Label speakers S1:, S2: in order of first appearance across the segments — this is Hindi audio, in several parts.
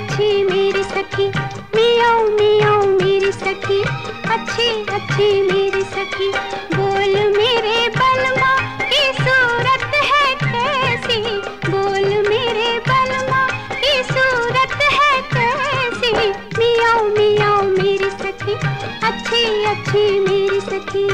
S1: अच्छी मेरी सखी। मियाओ मियाओ मेरी सखी। अच्छी अच्छी मेरी सखी। बोल मेरे बलमा की सूरत है कैसी? बोल मेरे बलमा की सूरत है कैसी? मियाओ मियाओ मेरी सखी। अच्छी अच्छी मेरी सखी।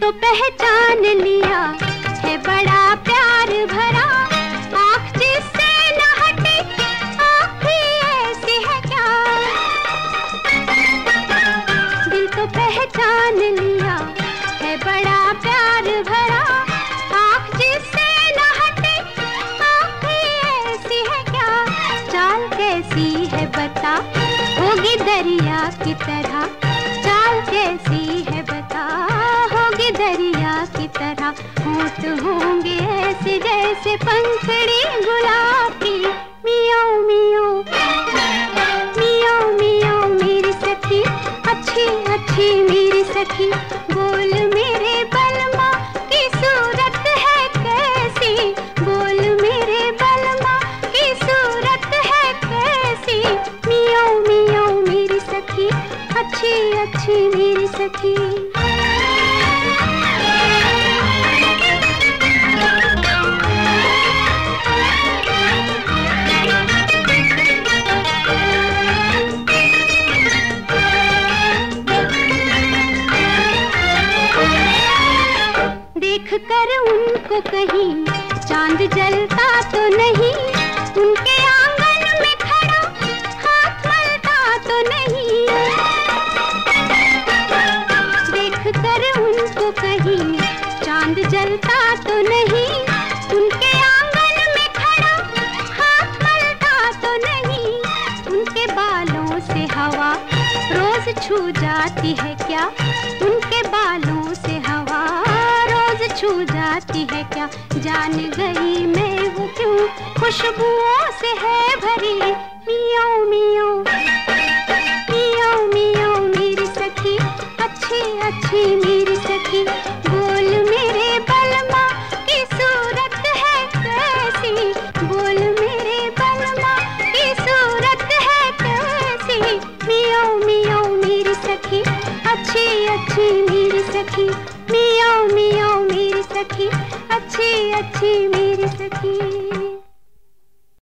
S1: तो पहचान लिया है बड़ा प्यार भरा। आँख जिससे न हटे ऐसी है क्या? दिल तो पहचान लिया है बड़ा प्यार भरा। आँख जिससे न हटे ऐसी है क्या? चाल कैसी है बता, होगी दरिया की तरह। चाल कैसी की तरह होंगे ऐसे जैसे पंखड़ी गुलाब। की मियाओ मियाओ मियाओ मियाओ मेरी सखी, अच्छी अच्छी मेरी सखी, बोल मेरे बलमा की सूरत है कैसी? बोल मेरे बलमा की सूरत है कैसी? मियाओ मियाओ मेरी सखी, अच्छी अच्छी मेरी सखी। उनको कहीं। चाँद जलता तो नहीं, उनके आँगन में खड़ा हाथ मलता तो नहीं। देख कर उनको कहीं, चाँद जलता तो नहीं, उनके आँगन में खड़ा हाथ मलता तो नहीं। उनके बालों से हवा रोज छू जाती है क्या? उनके बालों से जाती है क्या? जान गई मैं वो क्यों? खुशबुओं से है भरी। मियाँ मियाँ। मियाँ मियाँ, मेरी सखी। अच्छी अच्छी अच्छी मेरी सखी।